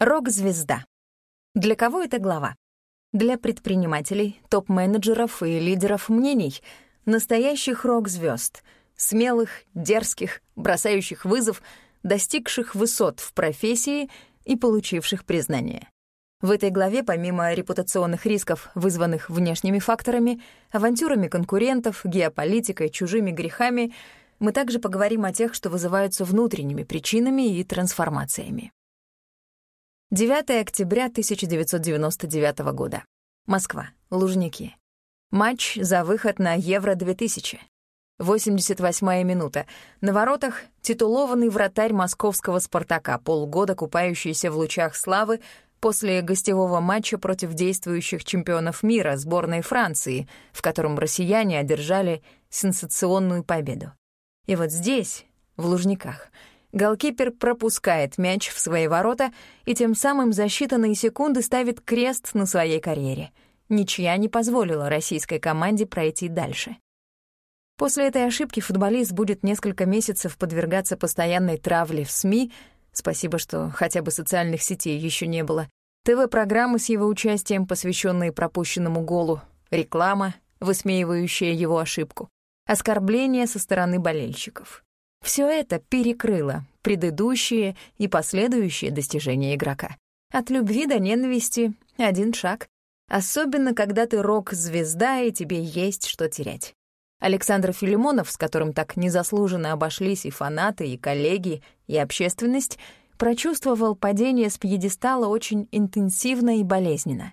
Рок-звезда. Для кого эта глава? Для предпринимателей, топ-менеджеров и лидеров мнений, настоящих рок-звезд, смелых, дерзких, бросающих вызов, достигших высот в профессии и получивших признание. В этой главе, помимо репутационных рисков, вызванных внешними факторами, авантюрами конкурентов, геополитикой, чужими грехами, мы также поговорим о тех, что вызываются внутренними причинами и трансформациями. 9 октября 1999 года. Москва. Лужники. Матч за выход на Евро-2000. 88-я минута. На воротах титулованный вратарь московского «Спартака», полгода купающийся в лучах славы после гостевого матча против действующих чемпионов мира сборной Франции, в котором россияне одержали сенсационную победу. И вот здесь, в Лужниках, Голкипер пропускает мяч в свои ворота и тем самым за считанные секунды ставит крест на своей карьере. Ничья не позволила российской команде пройти дальше. После этой ошибки футболист будет несколько месяцев подвергаться постоянной травле в СМИ, спасибо, что хотя бы социальных сетей еще не было, ТВ-программы с его участием, посвященные пропущенному голу, реклама, высмеивающая его ошибку, оскорбления со стороны болельщиков. Все это перекрыло предыдущие и последующие достижения игрока. От любви до ненависти — один шаг. Особенно, когда ты рок-звезда, и тебе есть что терять. Александр Филимонов, с которым так незаслуженно обошлись и фанаты, и коллеги, и общественность, прочувствовал падение с пьедестала очень интенсивно и болезненно.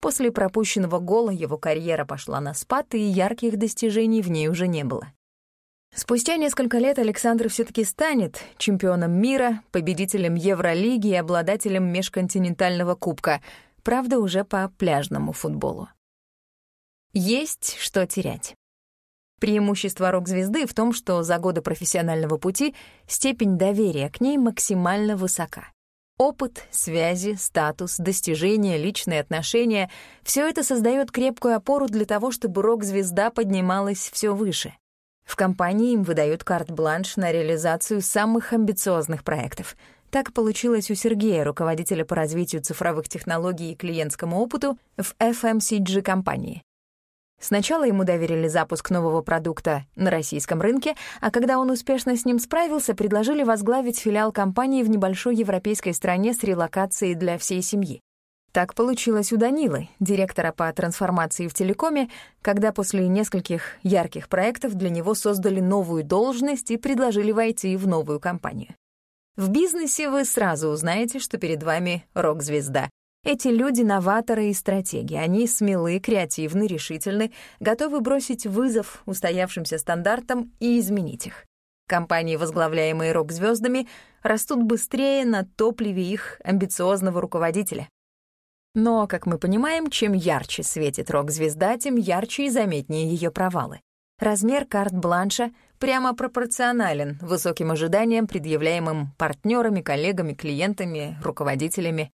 После пропущенного гола его карьера пошла на спад, и ярких достижений в ней уже не было. Спустя несколько лет Александр все таки станет чемпионом мира, победителем Евролиги и обладателем межконтинентального кубка, правда, уже по пляжному футболу. Есть что терять. Преимущество рок-звезды в том, что за годы профессионального пути степень доверия к ней максимально высока. Опыт, связи, статус, достижения, личные отношения — все это создает крепкую опору для того, чтобы рок-звезда поднималась все выше. В компании им выдают карт-бланш на реализацию самых амбициозных проектов. Так получилось у Сергея, руководителя по развитию цифровых технологий и клиентскому опыту в FMCG-компании. Сначала ему доверили запуск нового продукта на российском рынке, а когда он успешно с ним справился, предложили возглавить филиал компании в небольшой европейской стране с релокацией для всей семьи. Так получилось у Данилы, директора по трансформации в телекоме, когда после нескольких ярких проектов для него создали новую должность и предложили войти в новую компанию. В бизнесе вы сразу узнаете, что перед вами рок-звезда. Эти люди — новаторы и стратеги. Они смелы, креативны, решительны, готовы бросить вызов устоявшимся стандартам и изменить их. Компании, возглавляемые рок-звездами, растут быстрее на топливе их амбициозного руководителя. Но, как мы понимаем, чем ярче светит рок-звезда, тем ярче и заметнее ее провалы. Размер карт-бланша прямо пропорционален высоким ожиданиям, предъявляемым партнерами, коллегами, клиентами, руководителями.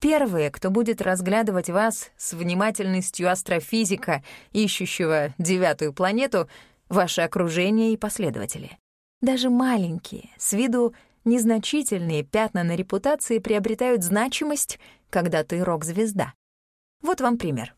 Первые, кто будет разглядывать вас с внимательностью астрофизика, ищущего девятую планету, ваше окружение и последователи. Даже маленькие, с виду незначительные пятна на репутации приобретают значимость, когда ты рок-звезда. Вот вам пример.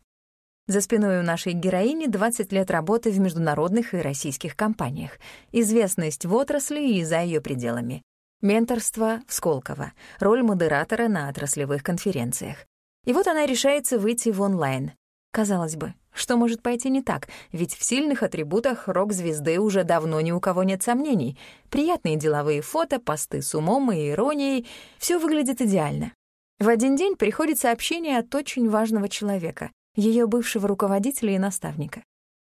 За спиной у нашей героини 20 лет работы в международных и российских компаниях, известность в отрасли и за ее пределами, менторство в Сколково, роль модератора на отраслевых конференциях. И вот она решается выйти в онлайн. Казалось бы, что может пойти не так? Ведь в сильных атрибутах рок-звезды уже давно ни у кого нет сомнений. Приятные деловые фото, посты с умом и иронией — все выглядит идеально. В один день приходит сообщение от очень важного человека, ее бывшего руководителя и наставника.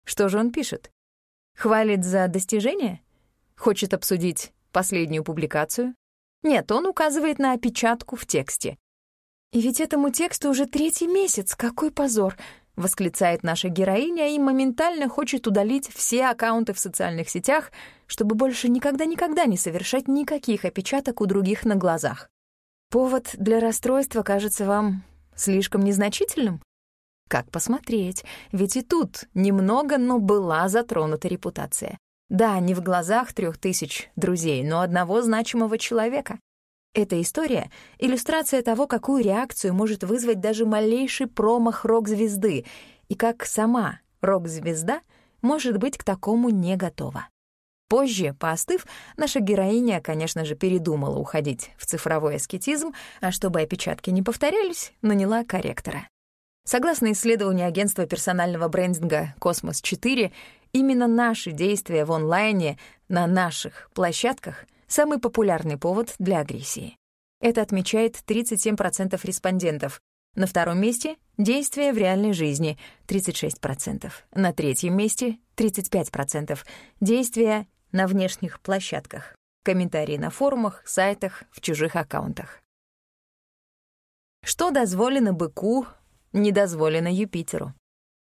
Что же он пишет? Хвалит за достижения? Хочет обсудить последнюю публикацию? Нет, он указывает на опечатку в тексте. И ведь этому тексту уже третий месяц, какой позор! — восклицает наша героиня и моментально хочет удалить все аккаунты в социальных сетях, чтобы больше никогда-никогда не совершать никаких опечаток у других на глазах. Повод для расстройства кажется вам слишком незначительным? Как посмотреть, ведь и тут немного, но была затронута репутация. Да, не в глазах трех тысяч друзей, но одного значимого человека. Эта история — иллюстрация того, какую реакцию может вызвать даже малейший промах рок-звезды и как сама рок-звезда может быть к такому не готова. Позже, поостыв, наша героиня, конечно же, передумала уходить в цифровой аскетизм, а чтобы опечатки не повторялись, наняла корректора. Согласно исследованию агентства персонального брендинга «Космос-4», именно наши действия в онлайне на наших площадках — самый популярный повод для агрессии. Это отмечает 37% респондентов. На втором месте — действия в реальной жизни — 36%. На третьем месте — 35%. Действия на внешних площадках. Комментарии на форумах, сайтах, в чужих аккаунтах. Что дозволено быку, не дозволено Юпитеру.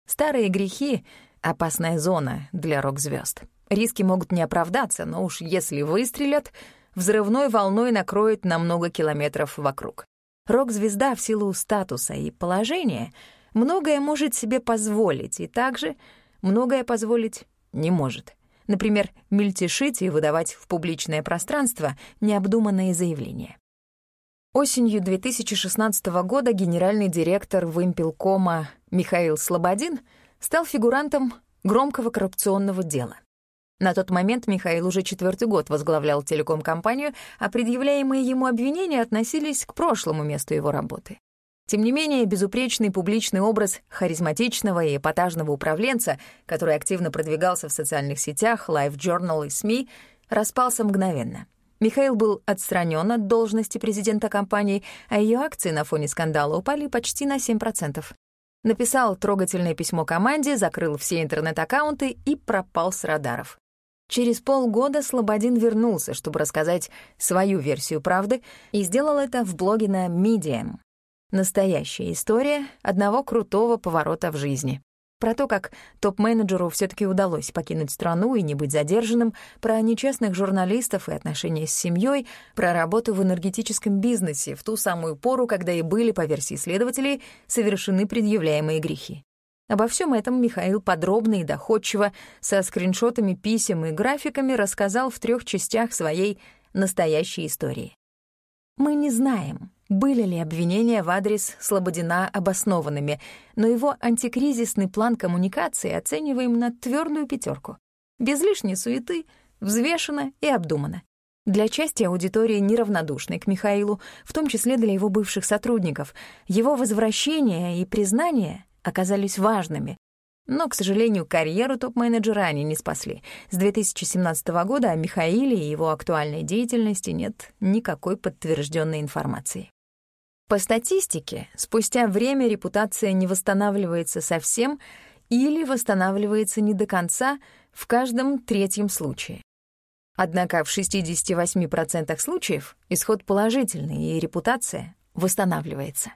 Старые грехи — опасная зона для рок-звезд. Риски могут не оправдаться, но уж если выстрелят, взрывной волной накроет на много километров вокруг. Рок-звезда в силу статуса и положения многое может себе позволить, и также многое позволить не может. Например, мельтешить и выдавать в публичное пространство необдуманные заявления. Осенью 2016 года генеральный директор Вымпелкома Михаил Слободин стал фигурантом громкого коррупционного дела. На тот момент Михаил уже четвертый год возглавлял телеком-компанию, а предъявляемые ему обвинения относились к прошлому месту его работы. Тем не менее, безупречный публичный образ харизматичного и эпатажного управленца, который активно продвигался в социальных сетях, Live Journal и СМИ, распался мгновенно. Михаил был отстранен от должности президента компании, а ее акции на фоне скандала упали почти на 7%. Написал трогательное письмо команде, закрыл все интернет-аккаунты и пропал с радаров. Через полгода Слободин вернулся, чтобы рассказать свою версию правды, и сделал это в блоге на Medium. Настоящая история одного крутого поворота в жизни. Про то, как топ-менеджеру все таки удалось покинуть страну и не быть задержанным, про нечестных журналистов и отношения с семьей, про работу в энергетическом бизнесе в ту самую пору, когда и были, по версии следователей, совершены предъявляемые грехи. Обо всем этом Михаил подробно и доходчиво, со скриншотами писем и графиками рассказал в трех частях своей настоящей истории. Мы не знаем, были ли обвинения в адрес Слободина обоснованными, но его антикризисный план коммуникации оцениваем на твердую пятерку. Без лишней суеты, взвешенно и обдуманно. Для части аудитории неравнодушной к Михаилу, в том числе для его бывших сотрудников, его возвращение и признание оказались важными. Но, к сожалению, карьеру топ-менеджера они не спасли. С 2017 года о Михаиле и его актуальной деятельности нет никакой подтвержденной информации. По статистике, спустя время репутация не восстанавливается совсем или восстанавливается не до конца в каждом третьем случае. Однако в 68% случаев исход положительный, и репутация восстанавливается.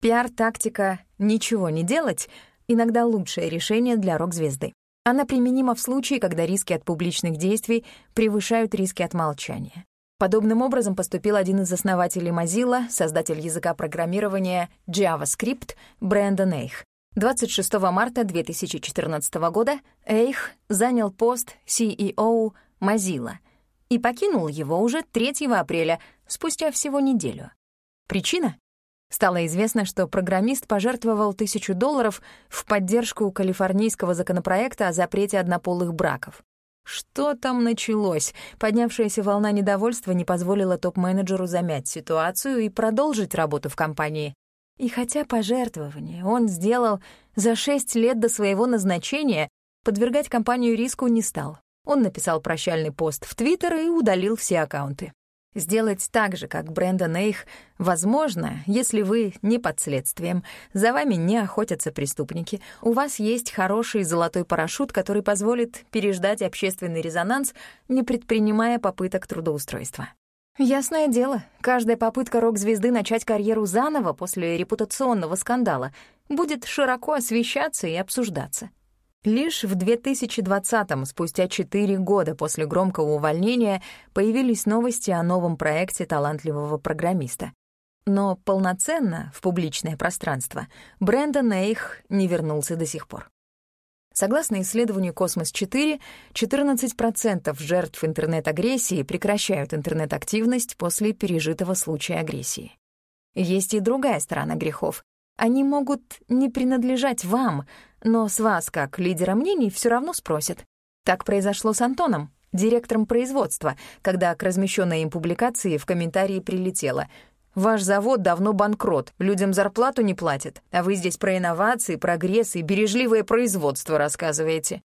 Пиар-тактика «ничего не делать» — иногда лучшее решение для рок-звезды. Она применима в случае, когда риски от публичных действий превышают риски от молчания. Подобным образом поступил один из основателей Mozilla, создатель языка программирования JavaScript Брэндон Эйх. 26 марта 2014 года Эйх занял пост CEO Mozilla и покинул его уже 3 апреля, спустя всего неделю. Причина? Стало известно, что программист пожертвовал тысячу долларов в поддержку калифорнийского законопроекта о запрете однополых браков. Что там началось? Поднявшаяся волна недовольства не позволила топ-менеджеру замять ситуацию и продолжить работу в компании. И хотя пожертвование он сделал за шесть лет до своего назначения, подвергать компанию риску не стал. Он написал прощальный пост в Твиттер и удалил все аккаунты. Сделать так же, как Брэндон Эйх, возможно, если вы не под следствием, за вами не охотятся преступники, у вас есть хороший золотой парашют, который позволит переждать общественный резонанс, не предпринимая попыток трудоустройства. Ясное дело, каждая попытка рок-звезды начать карьеру заново после репутационного скандала будет широко освещаться и обсуждаться. Лишь в 2020-м, спустя четыре года после громкого увольнения, появились новости о новом проекте талантливого программиста. Но полноценно в публичное пространство Брэндон Эйх не вернулся до сих пор. Согласно исследованию «Космос-4», 14% жертв интернет-агрессии прекращают интернет-активность после пережитого случая агрессии. Есть и другая сторона грехов. Они могут не принадлежать вам, но с вас, как лидера мнений, все равно спросят. Так произошло с Антоном, директором производства, когда к размещенной им публикации в комментарии прилетело «Ваш завод давно банкрот, людям зарплату не платят, а вы здесь про инновации, прогресс и бережливое производство рассказываете».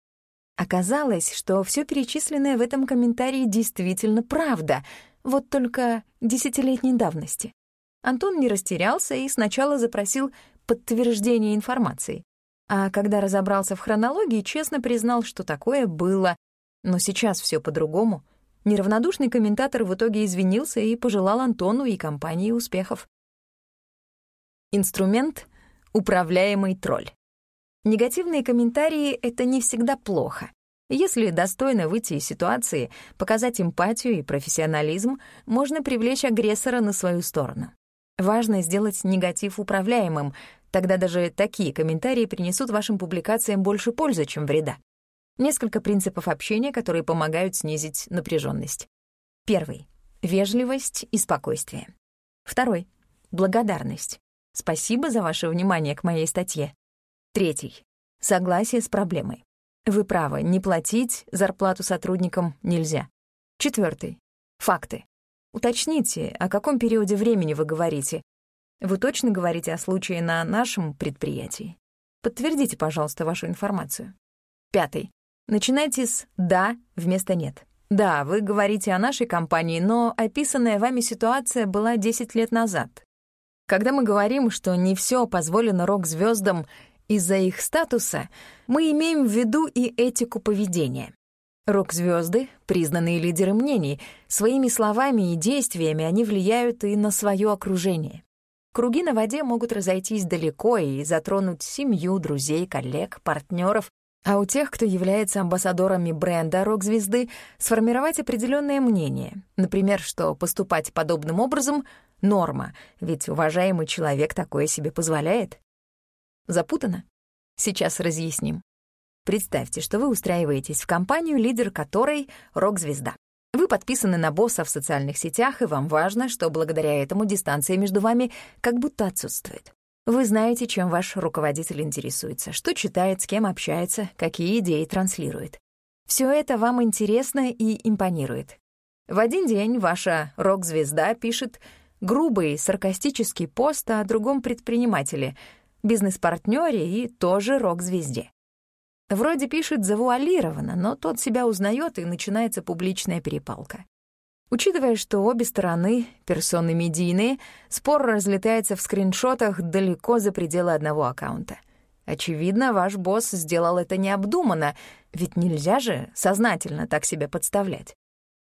Оказалось, что все перечисленное в этом комментарии действительно правда, вот только десятилетней давности. Антон не растерялся и сначала запросил подтверждение информации. А когда разобрался в хронологии, честно признал, что такое было. Но сейчас все по-другому. Неравнодушный комментатор в итоге извинился и пожелал Антону и компании успехов. Инструмент — управляемый тролль. Негативные комментарии — это не всегда плохо. Если достойно выйти из ситуации, показать эмпатию и профессионализм, можно привлечь агрессора на свою сторону. Важно сделать негатив управляемым, тогда даже такие комментарии принесут вашим публикациям больше пользы, чем вреда. Несколько принципов общения, которые помогают снизить напряженность. Первый — вежливость и спокойствие. Второй — благодарность. Спасибо за ваше внимание к моей статье. Третий — согласие с проблемой. Вы правы, не платить зарплату сотрудникам нельзя. Четвертый — факты. Уточните, о каком периоде времени вы говорите. Вы точно говорите о случае на нашем предприятии? Подтвердите, пожалуйста, вашу информацию. Пятый. Начинайте с «да» вместо «нет». Да, вы говорите о нашей компании, но описанная вами ситуация была 10 лет назад. Когда мы говорим, что не все позволено рок-звездам из-за их статуса, мы имеем в виду и этику поведения. Рок-звезды — признанные лидеры мнений. Своими словами и действиями они влияют и на свое окружение. Круги на воде могут разойтись далеко и затронуть семью, друзей, коллег, партнеров, а у тех, кто является амбассадорами бренда рок-звезды, сформировать определенное мнение. Например, что поступать подобным образом — норма, ведь уважаемый человек такое себе позволяет. Запутано? Сейчас разъясним. Представьте, что вы устраиваетесь в компанию, лидер которой — рок-звезда. Вы подписаны на босса в социальных сетях, и вам важно, что благодаря этому дистанция между вами как будто отсутствует. Вы знаете, чем ваш руководитель интересуется, что читает, с кем общается, какие идеи транслирует. Все это вам интересно и импонирует. В один день ваша рок-звезда пишет грубый саркастический пост о другом предпринимателе, бизнес-партнёре и тоже рок-звезде. Вроде пишет завуалированно, но тот себя узнает, и начинается публичная перепалка. Учитывая, что обе стороны — персоны медийные, спор разлетается в скриншотах далеко за пределы одного аккаунта. Очевидно, ваш босс сделал это необдуманно, ведь нельзя же сознательно так себя подставлять.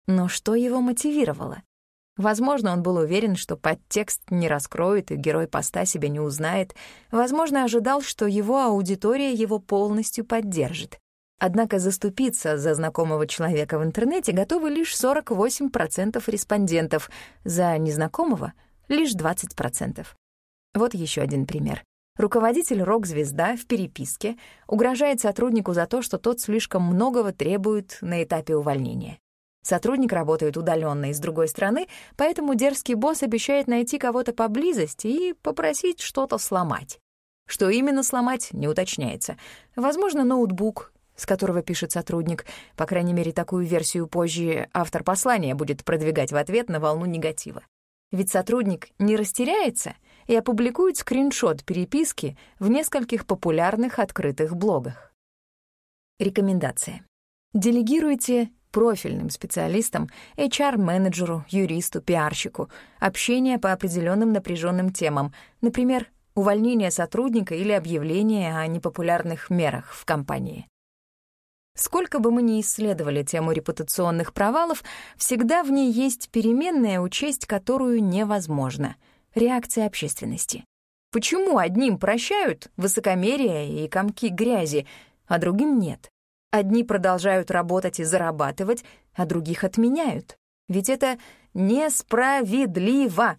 Но что его мотивировало? Возможно, он был уверен, что подтекст не раскроет и герой поста себя не узнает. Возможно, ожидал, что его аудитория его полностью поддержит. Однако заступиться за знакомого человека в интернете готовы лишь 48% респондентов, за незнакомого — лишь 20%. Вот еще один пример. Руководитель рок-звезда в переписке угрожает сотруднику за то, что тот слишком многого требует на этапе увольнения. Сотрудник работает удаленно из другой страны, поэтому дерзкий босс обещает найти кого-то поблизости и попросить что-то сломать. Что именно сломать, не уточняется. Возможно, ноутбук, с которого пишет сотрудник. По крайней мере, такую версию позже автор послания будет продвигать в ответ на волну негатива. Ведь сотрудник не растеряется и опубликует скриншот переписки в нескольких популярных открытых блогах. Рекомендация. Делегируйте профильным специалистам, HR-менеджеру, юристу, пиарщику, общение по определенным напряженным темам, например, увольнение сотрудника или объявление о непопулярных мерах в компании. Сколько бы мы ни исследовали тему репутационных провалов, всегда в ней есть переменная, учесть которую невозможно — реакция общественности. Почему одним прощают высокомерие и комки грязи, а другим нет? Одни продолжают работать и зарабатывать, а других отменяют. Ведь это несправедливо.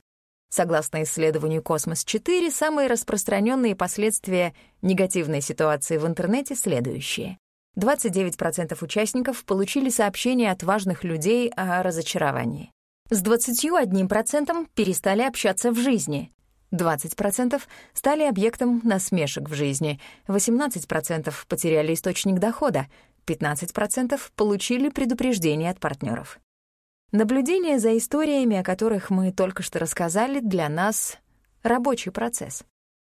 Согласно исследованию «Космос-4», самые распространенные последствия негативной ситуации в интернете следующие. 29% участников получили сообщения от важных людей о разочаровании. С 21% перестали общаться в жизни. 20% стали объектом насмешек в жизни. 18% потеряли источник дохода. 15% получили предупреждение от партнеров. Наблюдение за историями, о которых мы только что рассказали, для нас — рабочий процесс.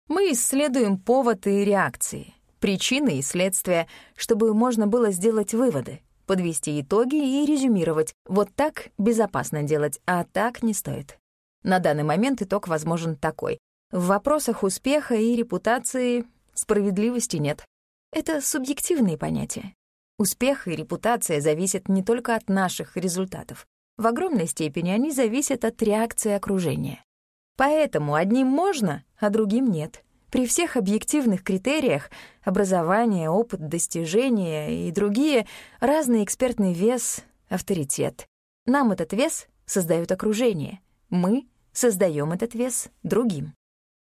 Мы исследуем повод и реакции, причины и следствия, чтобы можно было сделать выводы, подвести итоги и резюмировать. Вот так безопасно делать, а так не стоит. На данный момент итог возможен такой. В вопросах успеха и репутации справедливости нет. Это субъективные понятия. Успех и репутация зависят не только от наших результатов. В огромной степени они зависят от реакции окружения. Поэтому одним можно, а другим нет. При всех объективных критериях — образование, опыт, достижения и другие — разный экспертный вес, авторитет. Нам этот вес создает окружение. Мы создаем этот вес другим.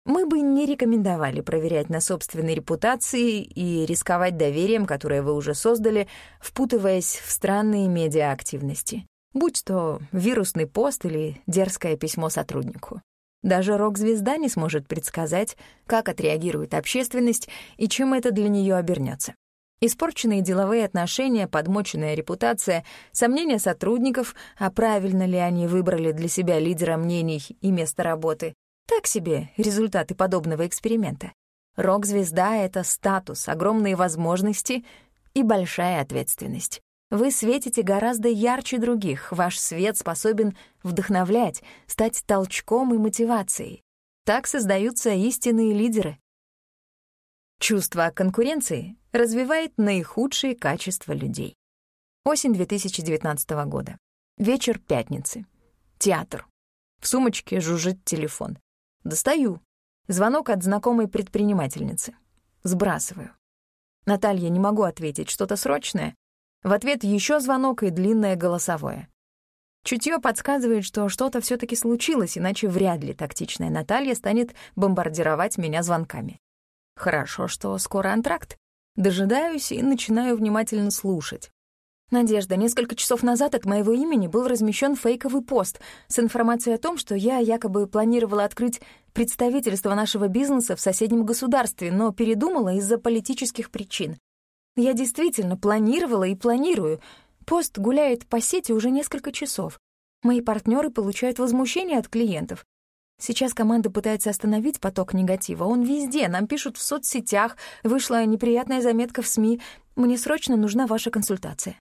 Мы бы не рекомендовали проверять на собственной репутации и рисковать доверием, которое вы уже создали, впутываясь в странные медиаактивности будь то вирусный пост или дерзкое письмо сотруднику. Даже рок-звезда не сможет предсказать, как отреагирует общественность и чем это для нее обернется. Испорченные деловые отношения, подмоченная репутация, сомнения сотрудников, а правильно ли они выбрали для себя лидера мнений и место работы — так себе результаты подобного эксперимента. Рок-звезда — это статус, огромные возможности и большая ответственность. Вы светите гораздо ярче других, ваш свет способен вдохновлять, стать толчком и мотивацией. Так создаются истинные лидеры. Чувство конкуренции развивает наихудшие качества людей. Осень 2019 года. Вечер пятницы. Театр. В сумочке жужжит телефон. Достаю. Звонок от знакомой предпринимательницы. Сбрасываю. Наталья, не могу ответить, что-то срочное. В ответ еще звонок и длинное голосовое. Чутье подсказывает, что что-то все таки случилось, иначе вряд ли тактичная Наталья станет бомбардировать меня звонками. Хорошо, что скоро антракт. Дожидаюсь и начинаю внимательно слушать. Надежда, несколько часов назад от моего имени был размещен фейковый пост с информацией о том, что я якобы планировала открыть представительство нашего бизнеса в соседнем государстве, но передумала из-за политических причин. Я действительно планировала и планирую. Пост гуляет по сети уже несколько часов. Мои партнеры получают возмущение от клиентов. Сейчас команда пытается остановить поток негатива. Он везде, нам пишут в соцсетях, вышла неприятная заметка в СМИ. Мне срочно нужна ваша консультация.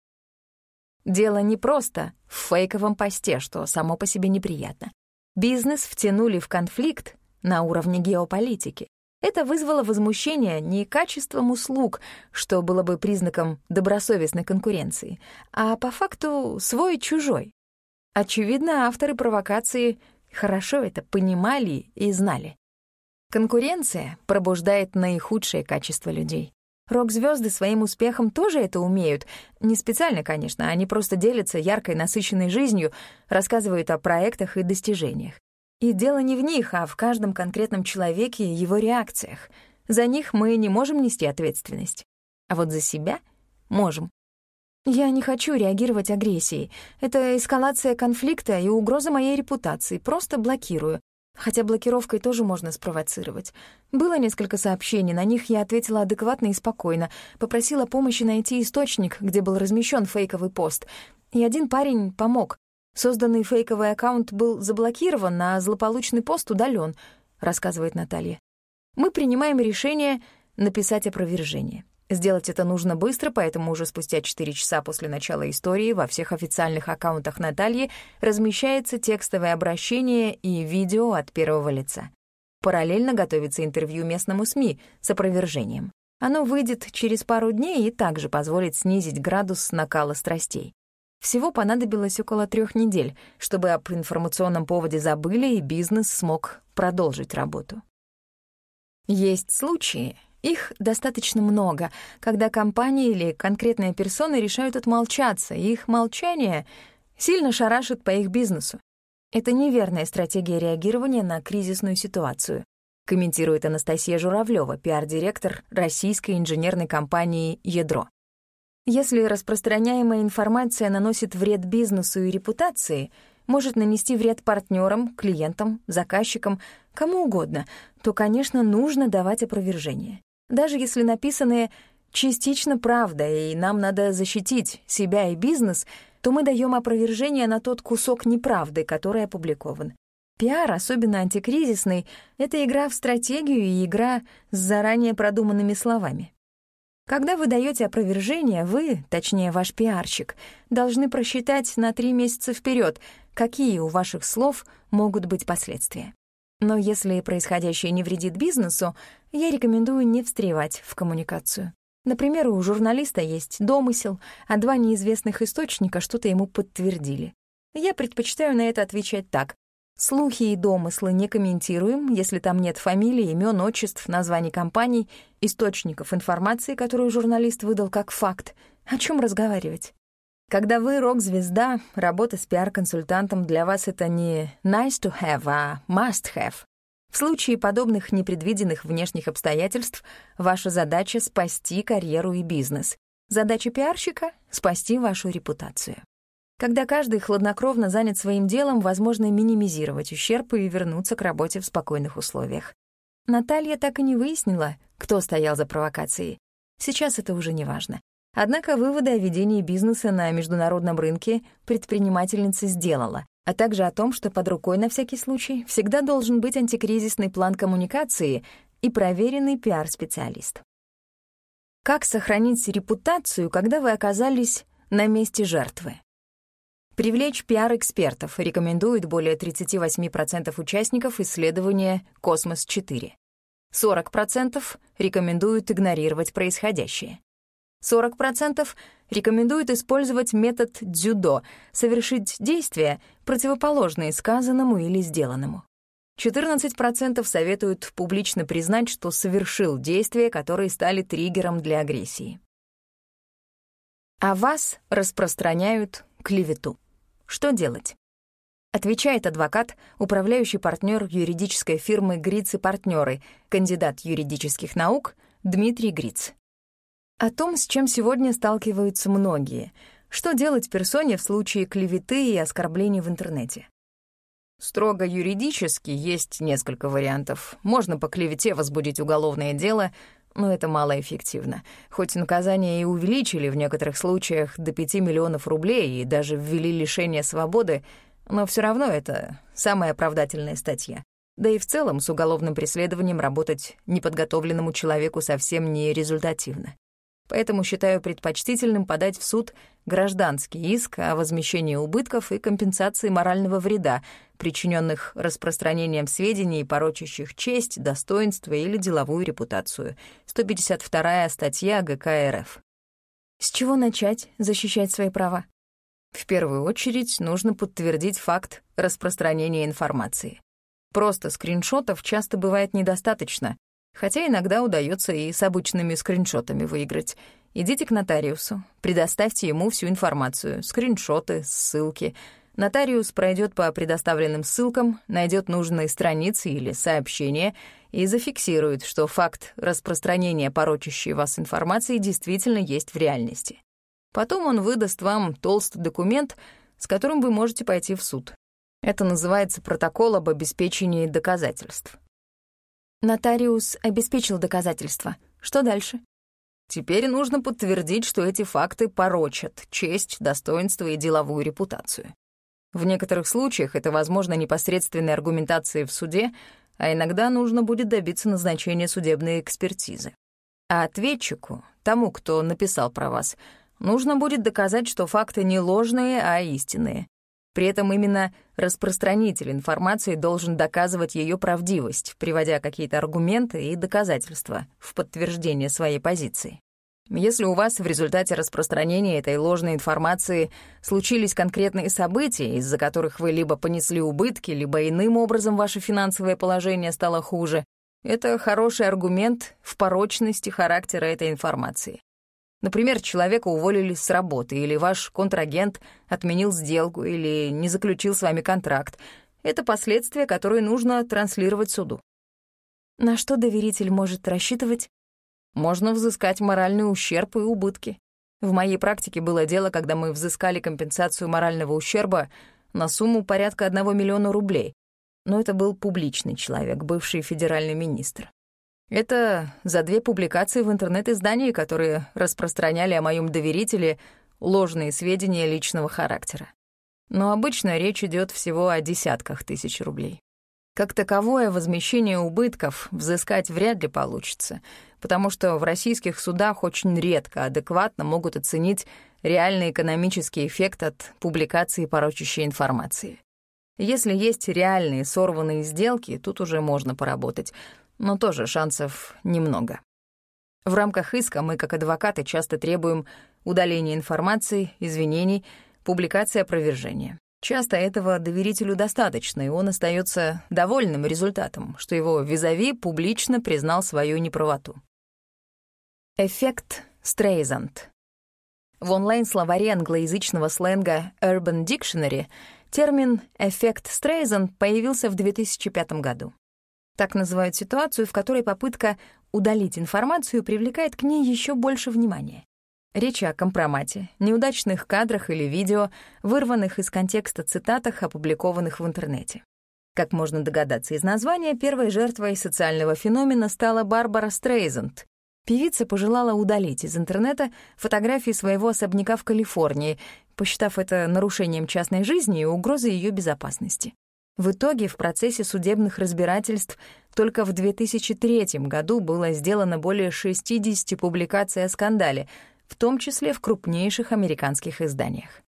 Дело не просто в фейковом посте, что само по себе неприятно. Бизнес втянули в конфликт на уровне геополитики. Это вызвало возмущение не качеством услуг, что было бы признаком добросовестной конкуренции, а по факту свой-чужой. Очевидно, авторы провокации хорошо это понимали и знали. Конкуренция пробуждает наихудшее качество людей. Рок-звезды своим успехом тоже это умеют. Не специально, конечно, они просто делятся яркой, насыщенной жизнью, рассказывают о проектах и достижениях. И дело не в них, а в каждом конкретном человеке и его реакциях. За них мы не можем нести ответственность. А вот за себя можем. Я не хочу реагировать агрессией. Это эскалация конфликта и угроза моей репутации. Просто блокирую. Хотя блокировкой тоже можно спровоцировать. Было несколько сообщений, на них я ответила адекватно и спокойно, попросила помощи найти источник, где был размещен фейковый пост. И один парень помог. Созданный фейковый аккаунт был заблокирован, а злополучный пост удален, рассказывает Наталья. Мы принимаем решение написать опровержение. Сделать это нужно быстро, поэтому уже спустя 4 часа после начала истории во всех официальных аккаунтах Натальи размещается текстовое обращение и видео от первого лица. Параллельно готовится интервью местному СМИ с опровержением. Оно выйдет через пару дней и также позволит снизить градус накала страстей. Всего понадобилось около трех недель, чтобы об информационном поводе забыли и бизнес смог продолжить работу. Есть случаи, их достаточно много, когда компания или конкретные персоны решают отмолчаться, и их молчание сильно шарашит по их бизнесу. Это неверная стратегия реагирования на кризисную ситуацию, комментирует Анастасия Журавлева, пиар-директор российской инженерной компании «Ядро». Если распространяемая информация наносит вред бизнесу и репутации, может нанести вред партнерам, клиентам, заказчикам, кому угодно, то, конечно, нужно давать опровержение. Даже если написанное частично правда, и нам надо защитить себя и бизнес, то мы даем опровержение на тот кусок неправды, который опубликован. Пиар, особенно антикризисный, — это игра в стратегию и игра с заранее продуманными словами. Когда вы даете опровержение, вы, точнее ваш пиарщик, должны просчитать на три месяца вперед, какие у ваших слов могут быть последствия. Но если происходящее не вредит бизнесу, я рекомендую не встревать в коммуникацию. Например, у журналиста есть домысел, а два неизвестных источника что-то ему подтвердили. Я предпочитаю на это отвечать так. Слухи и домыслы не комментируем, если там нет фамилий, имен, отчеств, названий компаний, источников информации, которую журналист выдал как факт. О чем разговаривать? Когда вы рок-звезда, работа с пиар-консультантом для вас — это не nice to have, а must have. В случае подобных непредвиденных внешних обстоятельств ваша задача — спасти карьеру и бизнес. Задача пиарщика — спасти вашу репутацию. Когда каждый хладнокровно занят своим делом, возможно минимизировать ущерб и вернуться к работе в спокойных условиях. Наталья так и не выяснила, кто стоял за провокацией. Сейчас это уже не важно. Однако выводы о ведении бизнеса на международном рынке предпринимательница сделала, а также о том, что под рукой на всякий случай всегда должен быть антикризисный план коммуникации и проверенный пиар-специалист. Как сохранить репутацию, когда вы оказались на месте жертвы? Привлечь пиар-экспертов рекомендуют более 38% участников исследования «Космос-4». 40% рекомендуют игнорировать происходящее. 40% рекомендуют использовать метод дзюдо, совершить действия, противоположные сказанному или сделанному. 14% советуют публично признать, что совершил действия, которые стали триггером для агрессии. А вас распространяют клевету. Что делать? Отвечает адвокат, управляющий партнер юридической фирмы «Гриц и партнеры», кандидат юридических наук Дмитрий Гриц. О том, с чем сегодня сталкиваются многие. Что делать персоне в случае клеветы и оскорблений в интернете? Строго юридически есть несколько вариантов. Можно по клевете возбудить уголовное дело, но это малоэффективно. Хоть наказание и увеличили в некоторых случаях до 5 миллионов рублей и даже ввели лишение свободы, но все равно это самая оправдательная статья. Да и в целом с уголовным преследованием работать неподготовленному человеку совсем не результативно поэтому считаю предпочтительным подать в суд гражданский иск о возмещении убытков и компенсации морального вреда, причиненных распространением сведений, порочащих честь, достоинство или деловую репутацию. 152 статья ГК РФ. С чего начать защищать свои права? В первую очередь нужно подтвердить факт распространения информации. Просто скриншотов часто бывает недостаточно, Хотя иногда удается и с обычными скриншотами выиграть. Идите к нотариусу, предоставьте ему всю информацию, скриншоты, ссылки. Нотариус пройдет по предоставленным ссылкам, найдет нужные страницы или сообщения и зафиксирует, что факт распространения порочащей вас информации действительно есть в реальности. Потом он выдаст вам толстый документ, с которым вы можете пойти в суд. Это называется протокол об обеспечении доказательств. Нотариус обеспечил доказательства. Что дальше? Теперь нужно подтвердить, что эти факты порочат честь, достоинство и деловую репутацию. В некоторых случаях это возможно непосредственной аргументацией в суде, а иногда нужно будет добиться назначения судебной экспертизы. А ответчику, тому, кто написал про вас, нужно будет доказать, что факты не ложные, а истинные. При этом именно распространитель информации должен доказывать ее правдивость, приводя какие-то аргументы и доказательства в подтверждение своей позиции. Если у вас в результате распространения этой ложной информации случились конкретные события, из-за которых вы либо понесли убытки, либо иным образом ваше финансовое положение стало хуже, это хороший аргумент в порочности характера этой информации. Например, человека уволили с работы, или ваш контрагент отменил сделку, или не заключил с вами контракт. это последствия, которые нужно транслировать суду. На что доверитель может рассчитывать? Можно взыскать моральный ущерб и убытки. В моей практике было дело, когда мы взыскали компенсацию морального ущерба на сумму порядка 1 миллиона рублей. Но это был публичный человек, бывший федеральный министр. Это за две публикации в интернет-издании, которые распространяли о моем доверителе ложные сведения личного характера. Но обычно речь идет всего о десятках тысяч рублей. Как таковое возмещение убытков взыскать вряд ли получится, потому что в российских судах очень редко адекватно могут оценить реальный экономический эффект от публикации порочащей информации. Если есть реальные сорванные сделки, тут уже можно поработать, но тоже шансов немного. В рамках иска мы, как адвокаты, часто требуем удаления информации, извинений, публикации опровержения. Часто этого доверителю достаточно, и он остается довольным результатом, что его визави публично признал свою неправоту. Эффект Стрейзанд. В онлайн-словаре англоязычного сленга Urban Dictionary термин «эффект Стрейзанд» появился в 2005 году. Так называют ситуацию, в которой попытка удалить информацию привлекает к ней еще больше внимания. Речь о компромате, неудачных кадрах или видео, вырванных из контекста цитатах, опубликованных в интернете. Как можно догадаться из названия, первой жертвой социального феномена стала Барбара Стрейзенд. Певица пожелала удалить из интернета фотографии своего особняка в Калифорнии, посчитав это нарушением частной жизни и угрозой ее безопасности. В итоге в процессе судебных разбирательств только в 2003 году было сделано более 60 публикаций о скандале — в том числе в крупнейших американских изданиях.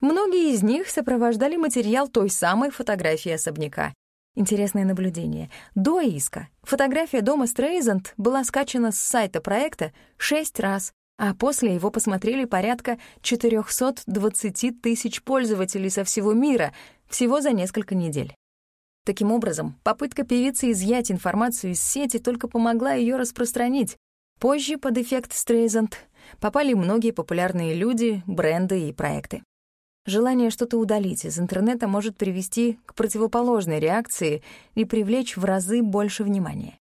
Многие из них сопровождали материал той самой фотографии особняка. Интересное наблюдение. До иска фотография дома Стрейзенд была скачана с сайта проекта шесть раз, а после его посмотрели порядка 420 тысяч пользователей со всего мира всего за несколько недель. Таким образом, попытка певицы изъять информацию из сети только помогла ее распространить. Позже под эффект Стрейзенд попали многие популярные люди, бренды и проекты. Желание что-то удалить из интернета может привести к противоположной реакции и привлечь в разы больше внимания.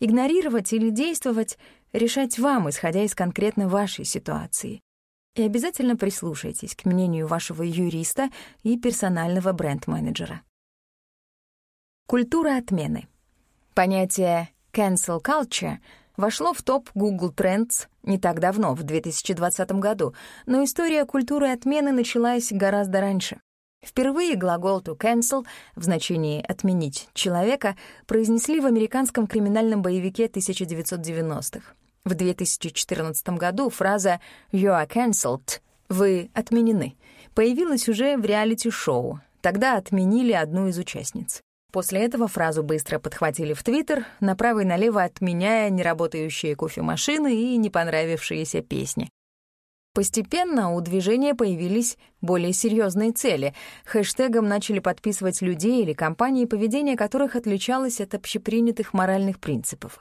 Игнорировать или действовать — решать вам, исходя из конкретно вашей ситуации. И обязательно прислушайтесь к мнению вашего юриста и персонального бренд-менеджера. Культура отмены. Понятие «cancel culture» вошло в топ Google Trends не так давно, в 2020 году, но история культуры отмены началась гораздо раньше. Впервые глагол «to cancel» в значении «отменить человека» произнесли в американском криминальном боевике 1990-х. В 2014 году фраза «you are cancelled» — «вы отменены» появилась уже в реалити-шоу. Тогда отменили одну из участниц. После этого фразу быстро подхватили в Твиттер, направо и налево отменяя неработающие кофемашины и не понравившиеся песни. Постепенно у движения появились более серьезные цели. Хэштегом начали подписывать людей или компании, поведение которых отличалось от общепринятых моральных принципов.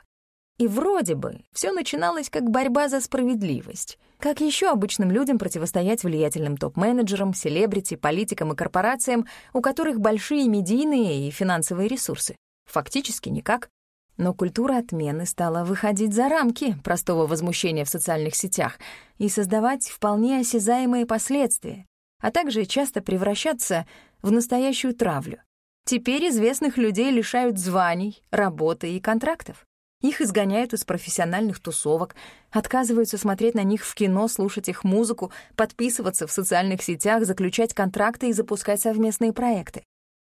И вроде бы все начиналось как борьба за справедливость. Как еще обычным людям противостоять влиятельным топ-менеджерам, селебрити, политикам и корпорациям, у которых большие медийные и финансовые ресурсы? Фактически никак. Но культура отмены стала выходить за рамки простого возмущения в социальных сетях и создавать вполне осязаемые последствия, а также часто превращаться в настоящую травлю. Теперь известных людей лишают званий, работы и контрактов. Их изгоняют из профессиональных тусовок, отказываются смотреть на них в кино, слушать их музыку, подписываться в социальных сетях, заключать контракты и запускать совместные проекты.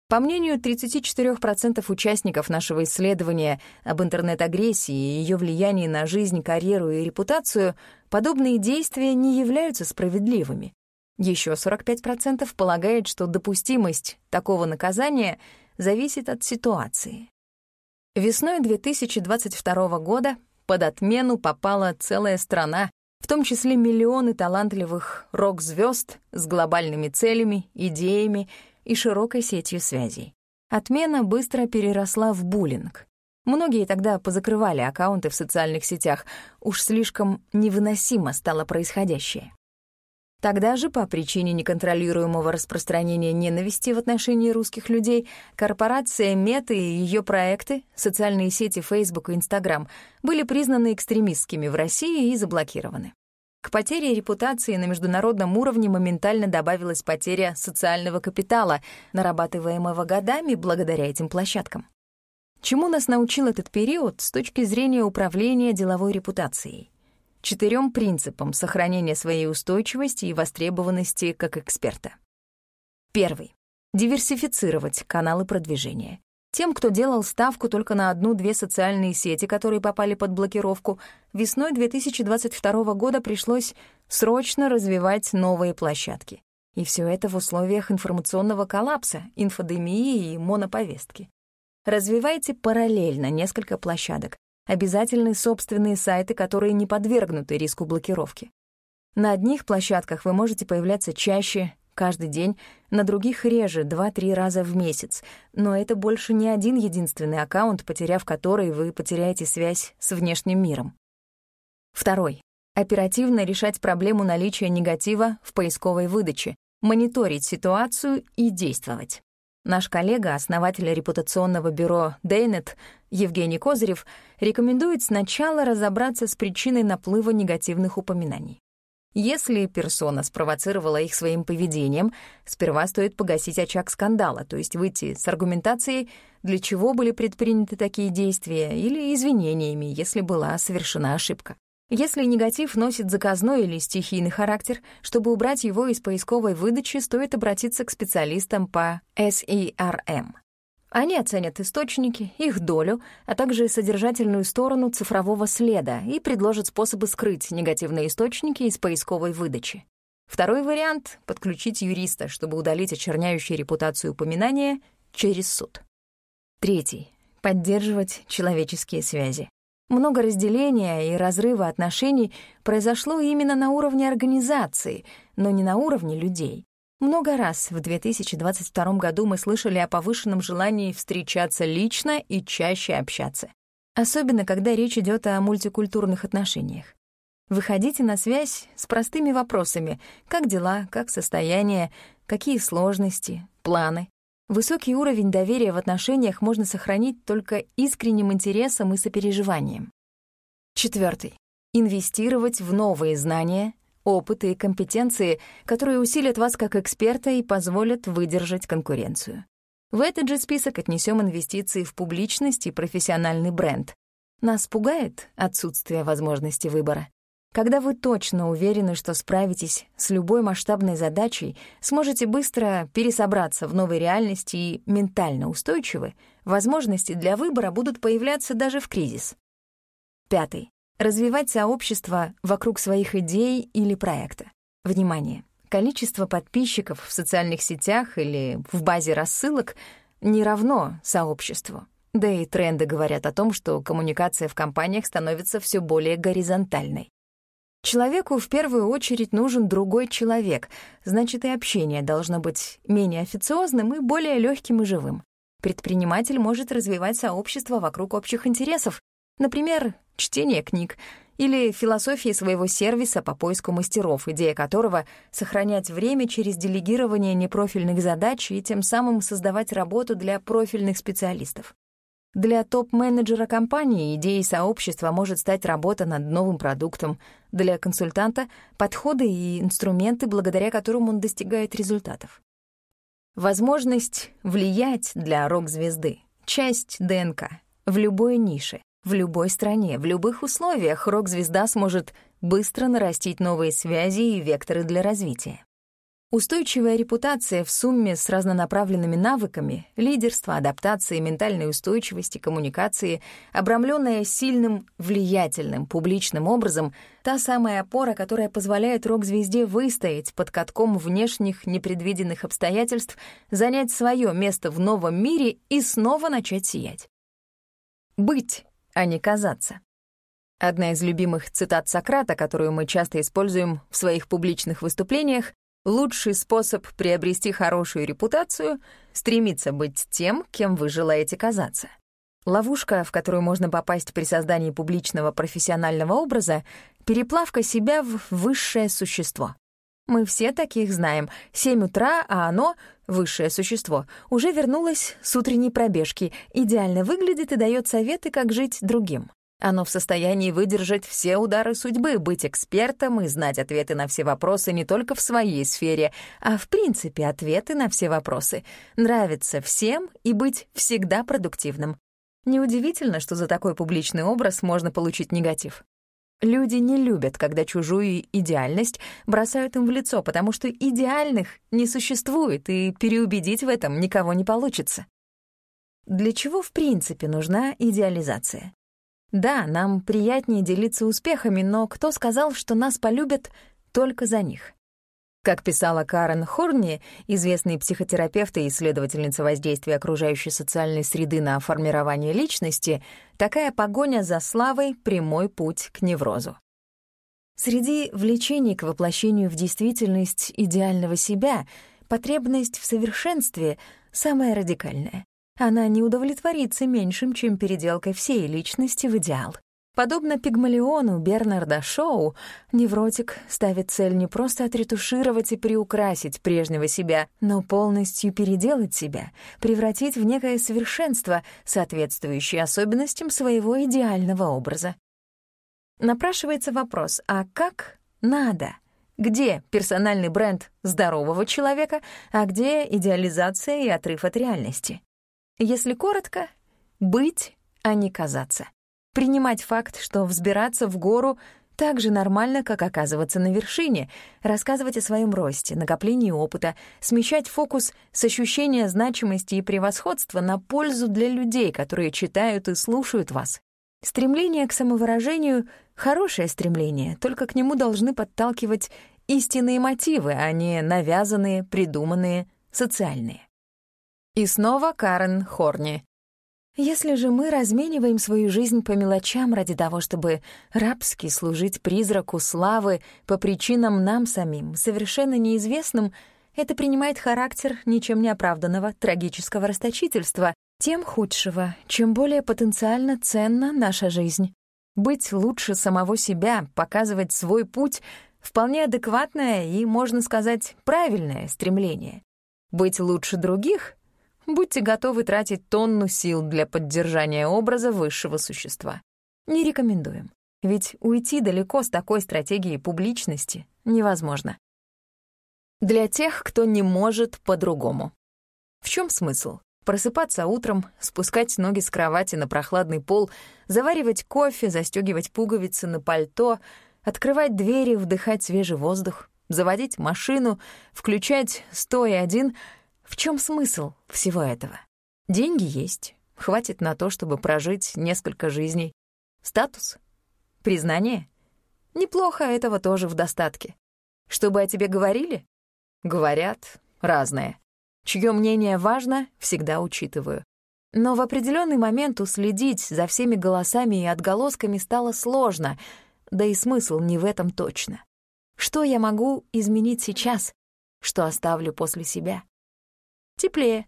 По мнению 34% участников нашего исследования об интернет-агрессии и ее влиянии на жизнь, карьеру и репутацию, подобные действия не являются справедливыми. Еще 45% полагает, что допустимость такого наказания зависит от ситуации. Весной 2022 года под отмену попала целая страна, в том числе миллионы талантливых рок-звезд с глобальными целями, идеями и широкой сетью связей. Отмена быстро переросла в буллинг. Многие тогда позакрывали аккаунты в социальных сетях, уж слишком невыносимо стало происходящее. Тогда же, по причине неконтролируемого распространения ненависти в отношении русских людей, корпорация Мета и ее проекты, социальные сети Facebook и Instagram, были признаны экстремистскими в России и заблокированы. К потере репутации на международном уровне моментально добавилась потеря социального капитала, нарабатываемого годами благодаря этим площадкам. Чему нас научил этот период с точки зрения управления деловой репутацией? Четырем принципам сохранения своей устойчивости и востребованности как эксперта. Первый. Диверсифицировать каналы продвижения. Тем, кто делал ставку только на одну-две социальные сети, которые попали под блокировку, весной 2022 года пришлось срочно развивать новые площадки. И все это в условиях информационного коллапса, инфодемии и моноповестки. Развивайте параллельно несколько площадок, обязательны собственные сайты, которые не подвергнуты риску блокировки. На одних площадках вы можете появляться чаще, каждый день, на других реже, 2-3 раза в месяц, но это больше не один единственный аккаунт, потеряв который вы потеряете связь с внешним миром. Второй. Оперативно решать проблему наличия негатива в поисковой выдаче, мониторить ситуацию и действовать. Наш коллега, основатель репутационного бюро Дейнет, Евгений Козырев, рекомендует сначала разобраться с причиной наплыва негативных упоминаний. Если персона спровоцировала их своим поведением, сперва стоит погасить очаг скандала, то есть выйти с аргументацией, для чего были предприняты такие действия, или извинениями, если была совершена ошибка. Если негатив носит заказной или стихийный характер, чтобы убрать его из поисковой выдачи, стоит обратиться к специалистам по SERM. Они оценят источники, их долю, а также содержательную сторону цифрового следа и предложат способы скрыть негативные источники из поисковой выдачи. Второй вариант — подключить юриста, чтобы удалить очерняющие репутацию упоминания через суд. Третий — поддерживать человеческие связи. Много разделения и разрыва отношений произошло именно на уровне организации, но не на уровне людей. Много раз в 2022 году мы слышали о повышенном желании встречаться лично и чаще общаться. Особенно, когда речь идет о мультикультурных отношениях. Выходите на связь с простыми вопросами «как дела?», «как состояние?», «какие сложности?», «планы?». Высокий уровень доверия в отношениях можно сохранить только искренним интересом и сопереживанием. Четвертый. Инвестировать в новые знания, опыты и компетенции, которые усилят вас как эксперта и позволят выдержать конкуренцию. В этот же список отнесем инвестиции в публичность и профессиональный бренд. Нас пугает отсутствие возможности выбора. Когда вы точно уверены, что справитесь с любой масштабной задачей, сможете быстро пересобраться в новой реальности и ментально устойчивы, возможности для выбора будут появляться даже в кризис. Пятый. Развивать сообщество вокруг своих идей или проекта. Внимание! Количество подписчиков в социальных сетях или в базе рассылок не равно сообществу. Да и тренды говорят о том, что коммуникация в компаниях становится все более горизонтальной. Человеку в первую очередь нужен другой человек, значит, и общение должно быть менее официозным и более легким и живым. Предприниматель может развивать сообщество вокруг общих интересов, например, чтение книг или философии своего сервиса по поиску мастеров, идея которого — сохранять время через делегирование непрофильных задач и тем самым создавать работу для профильных специалистов. Для топ-менеджера компании идеей сообщества может стать работа над новым продуктом, для консультанта — подходы и инструменты, благодаря которым он достигает результатов. Возможность влиять для рок-звезды — часть ДНК в любой нише, в любой стране, в любых условиях рок-звезда сможет быстро нарастить новые связи и векторы для развития. Устойчивая репутация в сумме с разнонаправленными навыками — лидерство, адаптации, ментальной устойчивости, коммуникации, обрамленная сильным, влиятельным публичным образом — та самая опора, которая позволяет рок-звезде выстоять под катком внешних непредвиденных обстоятельств, занять свое место в новом мире и снова начать сиять. Быть, а не казаться. Одна из любимых цитат Сократа, которую мы часто используем в своих публичных выступлениях, Лучший способ приобрести хорошую репутацию — стремиться быть тем, кем вы желаете казаться. Ловушка, в которую можно попасть при создании публичного профессионального образа — переплавка себя в высшее существо. Мы все таких знаем. Семь утра, а оно, высшее существо, уже вернулось с утренней пробежки, идеально выглядит и дает советы, как жить другим. Оно в состоянии выдержать все удары судьбы, быть экспертом и знать ответы на все вопросы не только в своей сфере, а в принципе ответы на все вопросы. Нравится всем и быть всегда продуктивным. Неудивительно, что за такой публичный образ можно получить негатив. Люди не любят, когда чужую идеальность бросают им в лицо, потому что идеальных не существует, и переубедить в этом никого не получится. Для чего в принципе нужна идеализация? Да, нам приятнее делиться успехами, но кто сказал, что нас полюбят только за них? Как писала Карен Хорни, известный психотерапевт и исследовательница воздействия окружающей социальной среды на формирование личности, такая погоня за славой — прямой путь к неврозу. Среди влечений к воплощению в действительность идеального себя потребность в совершенстве — самая радикальная она не удовлетворится меньшим, чем переделкой всей личности в идеал. Подобно Пигмалиону Бернарда Шоу, невротик ставит цель не просто отретушировать и приукрасить прежнего себя, но полностью переделать себя, превратить в некое совершенство, соответствующее особенностям своего идеального образа. Напрашивается вопрос, а как надо? Где персональный бренд здорового человека, а где идеализация и отрыв от реальности? Если коротко, быть, а не казаться. Принимать факт, что взбираться в гору так же нормально, как оказываться на вершине, рассказывать о своем росте, накоплении опыта, смещать фокус с ощущения значимости и превосходства на пользу для людей, которые читают и слушают вас. Стремление к самовыражению — хорошее стремление, только к нему должны подталкивать истинные мотивы, а не навязанные, придуманные, социальные. И снова Карен Хорни. Если же мы размениваем свою жизнь по мелочам ради того, чтобы рабски служить призраку славы по причинам нам самим, совершенно неизвестным, это принимает характер ничем не оправданного трагического расточительства, тем худшего, чем более потенциально ценна наша жизнь. Быть лучше самого себя, показывать свой путь — вполне адекватное и, можно сказать, правильное стремление. Быть лучше других будьте готовы тратить тонну сил для поддержания образа высшего существа. Не рекомендуем, ведь уйти далеко с такой стратегией публичности невозможно. Для тех, кто не может по-другому. В чем смысл? Просыпаться утром, спускать ноги с кровати на прохладный пол, заваривать кофе, застегивать пуговицы на пальто, открывать двери, вдыхать свежий воздух, заводить машину, включать стоя один — в чем смысл всего этого? Деньги есть, хватит на то, чтобы прожить несколько жизней. Статус? Признание? Неплохо, этого тоже в достатке. Чтобы о тебе говорили? Говорят разное. Чье мнение важно, всегда учитываю. Но в определенный момент уследить за всеми голосами и отголосками стало сложно, да и смысл не в этом точно. Что я могу изменить сейчас? Что оставлю после себя? Теплее.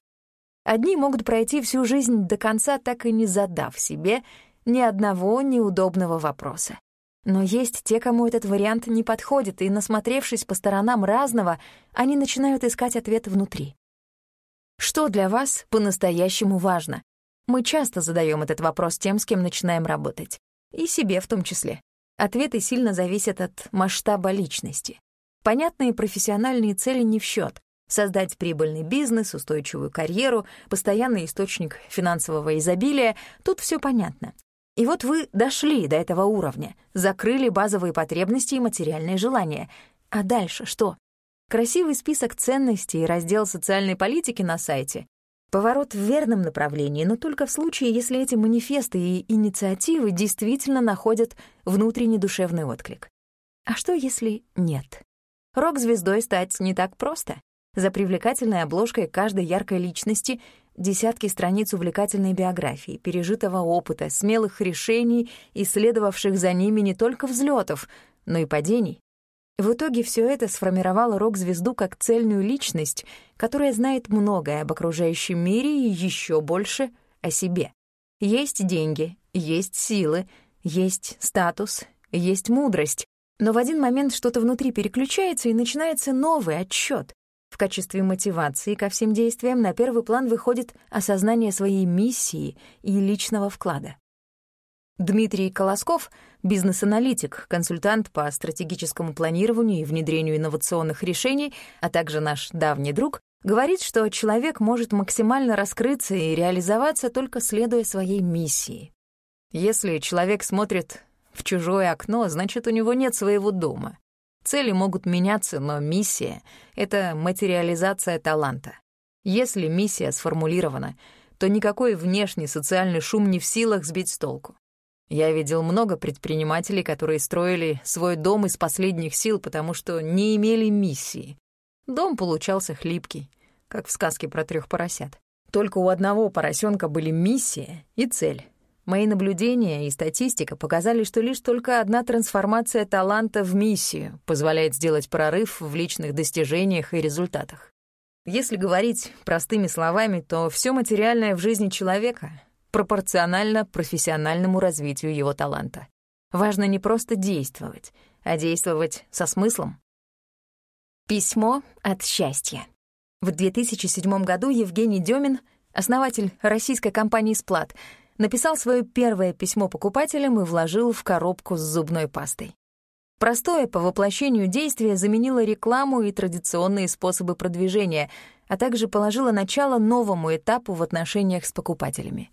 Одни могут пройти всю жизнь до конца, так и не задав себе ни одного неудобного вопроса. Но есть те, кому этот вариант не подходит, и, насмотревшись по сторонам разного, они начинают искать ответ внутри. Что для вас по-настоящему важно? Мы часто задаем этот вопрос тем, с кем начинаем работать. И себе в том числе. Ответы сильно зависят от масштаба личности. Понятные профессиональные цели не в счет, создать прибыльный бизнес, устойчивую карьеру, постоянный источник финансового изобилия, тут все понятно. И вот вы дошли до этого уровня, закрыли базовые потребности и материальные желания. А дальше что? Красивый список ценностей и раздел социальной политики на сайте. Поворот в верном направлении, но только в случае, если эти манифесты и инициативы действительно находят внутренний душевный отклик. А что, если нет? Рок-звездой стать не так просто. За привлекательной обложкой каждой яркой личности десятки страниц увлекательной биографии, пережитого опыта, смелых решений и следовавших за ними не только взлетов, но и падений. В итоге все это сформировало рок-звезду как цельную личность, которая знает многое об окружающем мире и еще больше о себе. Есть деньги, есть силы, есть статус, есть мудрость, Но в один момент что-то внутри переключается, и начинается новый отчет. В качестве мотивации ко всем действиям на первый план выходит осознание своей миссии и личного вклада. Дмитрий Колосков — бизнес-аналитик, консультант по стратегическому планированию и внедрению инновационных решений, а также наш давний друг, говорит, что человек может максимально раскрыться и реализоваться только следуя своей миссии. Если человек смотрит в чужое окно, значит, у него нет своего дома. Цели могут меняться, но миссия — это материализация таланта. Если миссия сформулирована, то никакой внешний социальный шум не в силах сбить с толку. Я видел много предпринимателей, которые строили свой дом из последних сил, потому что не имели миссии. Дом получался хлипкий, как в сказке про трех поросят. Только у одного поросенка были миссия и цель. Мои наблюдения и статистика показали, что лишь только одна трансформация таланта в миссию позволяет сделать прорыв в личных достижениях и результатах. Если говорить простыми словами, то все материальное в жизни человека пропорционально профессиональному развитию его таланта. Важно не просто действовать, а действовать со смыслом. Письмо от счастья. В 2007 году Евгений Демин, основатель российской компании «Сплат», написал свое первое письмо покупателям и вложил в коробку с зубной пастой. Простое по воплощению действия заменило рекламу и традиционные способы продвижения, а также положило начало новому этапу в отношениях с покупателями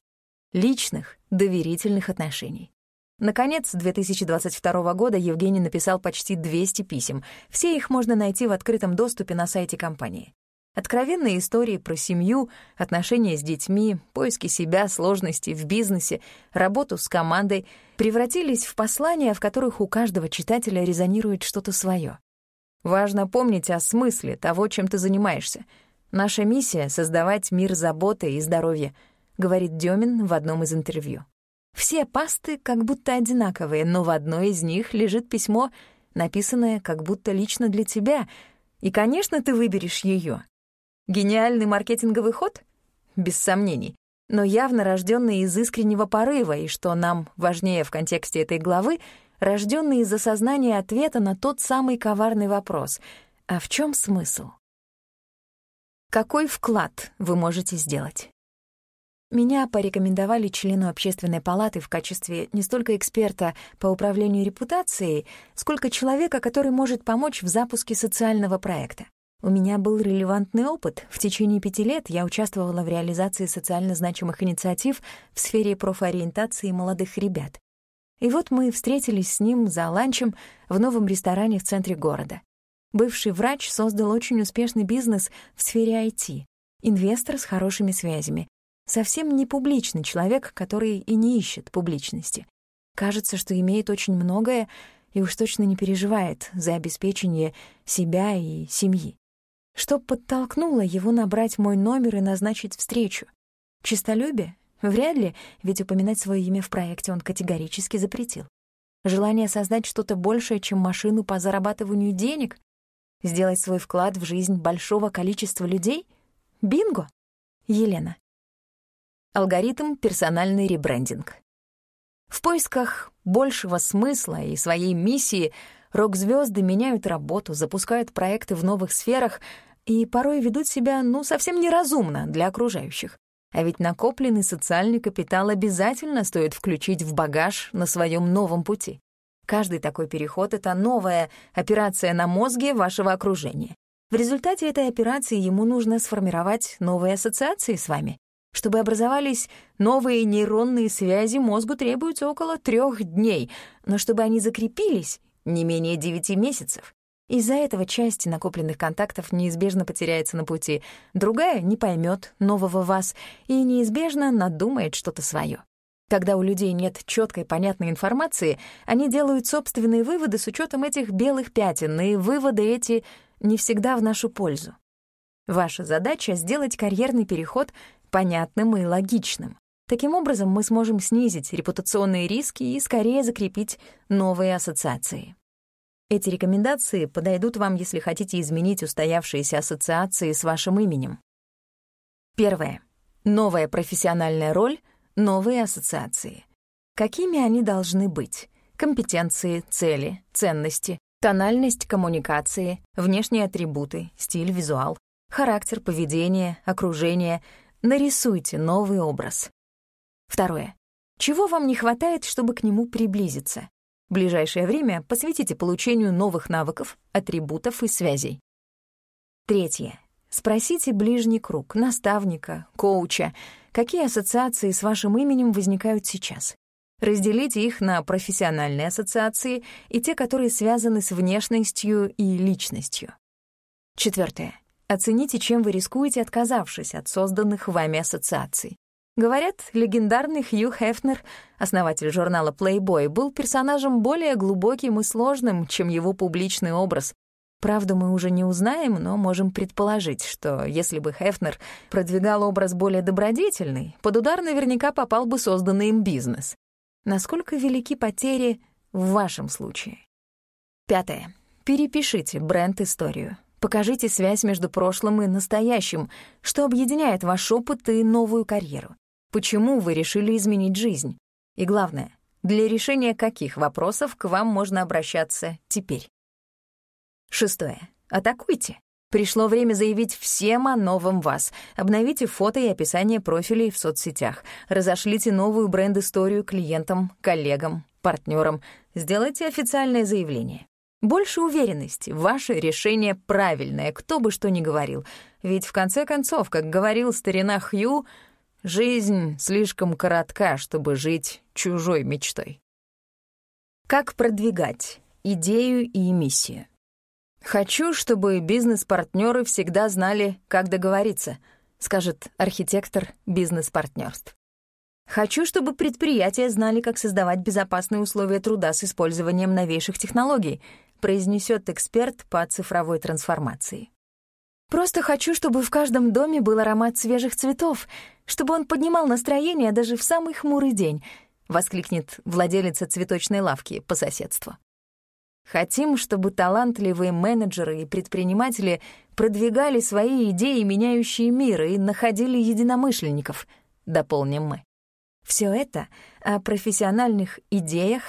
личных, доверительных отношений. Наконец, 2022 года Евгений написал почти 200 писем. Все их можно найти в открытом доступе на сайте компании. Откровенные истории про семью, отношения с детьми, поиски себя, сложности в бизнесе, работу с командой превратились в послания, в которых у каждого читателя резонирует что-то свое. Важно помнить о смысле того, чем ты занимаешься. Наша миссия — создавать мир заботы и здоровья — говорит Демин в одном из интервью. Все пасты как будто одинаковые, но в одной из них лежит письмо, написанное как будто лично для тебя, и, конечно, ты выберешь ее. Гениальный маркетинговый ход? Без сомнений. Но явно рожденный из искреннего порыва, и что нам важнее в контексте этой главы, рожденный из осознания ответа на тот самый коварный вопрос — а в чем смысл? Какой вклад вы можете сделать? Меня порекомендовали члену общественной палаты в качестве не столько эксперта по управлению репутацией, сколько человека, который может помочь в запуске социального проекта. У меня был релевантный опыт. В течение пяти лет я участвовала в реализации социально значимых инициатив в сфере профориентации молодых ребят. И вот мы встретились с ним за ланчем в новом ресторане в центре города. Бывший врач создал очень успешный бизнес в сфере IT. Инвестор с хорошими связями, Совсем не публичный человек, который и не ищет публичности. Кажется, что имеет очень многое и уж точно не переживает за обеспечение себя и семьи. Что подтолкнуло его набрать мой номер и назначить встречу? Чистолюбие? Вряд ли, ведь упоминать свое имя в проекте он категорически запретил. Желание создать что-то большее, чем машину по зарабатыванию денег? Сделать свой вклад в жизнь большого количества людей? Бинго! Елена. Алгоритм «Персональный ребрендинг». В поисках большего смысла и своей миссии рок-звезды меняют работу, запускают проекты в новых сферах и порой ведут себя, ну, совсем неразумно для окружающих. А ведь накопленный социальный капитал обязательно стоит включить в багаж на своем новом пути. Каждый такой переход — это новая операция на мозге вашего окружения. В результате этой операции ему нужно сформировать новые ассоциации с вами, чтобы образовались новые нейронные связи, мозгу требуется около трех дней, но чтобы они закрепились, не менее девяти месяцев. Из-за этого часть накопленных контактов неизбежно потеряется на пути, другая не поймет нового вас и неизбежно надумает что-то свое. Когда у людей нет четкой понятной информации, они делают собственные выводы с учетом этих белых пятен, и выводы эти не всегда в нашу пользу. Ваша задача — сделать карьерный переход понятным и логичным. Таким образом, мы сможем снизить репутационные риски и скорее закрепить новые ассоциации. Эти рекомендации подойдут вам, если хотите изменить устоявшиеся ассоциации с вашим именем. Первое. Новая профессиональная роль, новые ассоциации. Какими они должны быть? компетенции, цели, ценности, тональность коммуникации, внешние атрибуты, стиль, визуал, характер, поведение, окружение. Нарисуйте новый образ. Второе. Чего вам не хватает, чтобы к нему приблизиться? Ближайшее время посвятите получению новых навыков, атрибутов и связей. Третье. Спросите ближний круг, наставника, коуча, какие ассоциации с вашим именем возникают сейчас. Разделите их на профессиональные ассоциации и те, которые связаны с внешностью и личностью. Четвертое. Оцените, чем вы рискуете, отказавшись от созданных вами ассоциаций. Говорят, легендарный Хью Хефнер, основатель журнала Playboy, был персонажем более глубоким и сложным, чем его публичный образ. Правду мы уже не узнаем, но можем предположить, что если бы Хефнер продвигал образ более добродетельный, под удар наверняка попал бы созданный им бизнес. Насколько велики потери в вашем случае? Пятое. Перепишите бренд-историю. Покажите связь между прошлым и настоящим, что объединяет ваш опыт и новую карьеру. Почему вы решили изменить жизнь? И главное, для решения каких вопросов к вам можно обращаться теперь? Шестое. Атакуйте. Пришло время заявить всем о новом вас. Обновите фото и описание профилей в соцсетях. Разошлите новую бренд-историю клиентам, коллегам, партнерам. Сделайте официальное заявление. Больше уверенности. Ваше решение правильное, кто бы что ни говорил. Ведь в конце концов, как говорил старина Хью, жизнь слишком коротка, чтобы жить чужой мечтой. Как продвигать идею и миссию? Хочу, чтобы бизнес-партнеры всегда знали, как договориться, скажет архитектор бизнес-партнерств. Хочу, чтобы предприятия знали, как создавать безопасные условия труда с использованием новейших технологий, произнесет эксперт по цифровой трансформации. Просто хочу, чтобы в каждом доме был аромат свежих цветов, чтобы он поднимал настроение даже в самый хмурый день, воскликнет владелица цветочной лавки по соседству. Хотим, чтобы талантливые менеджеры и предприниматели продвигали свои идеи, меняющие мир, и находили единомышленников, дополним мы. Все это о профессиональных идеях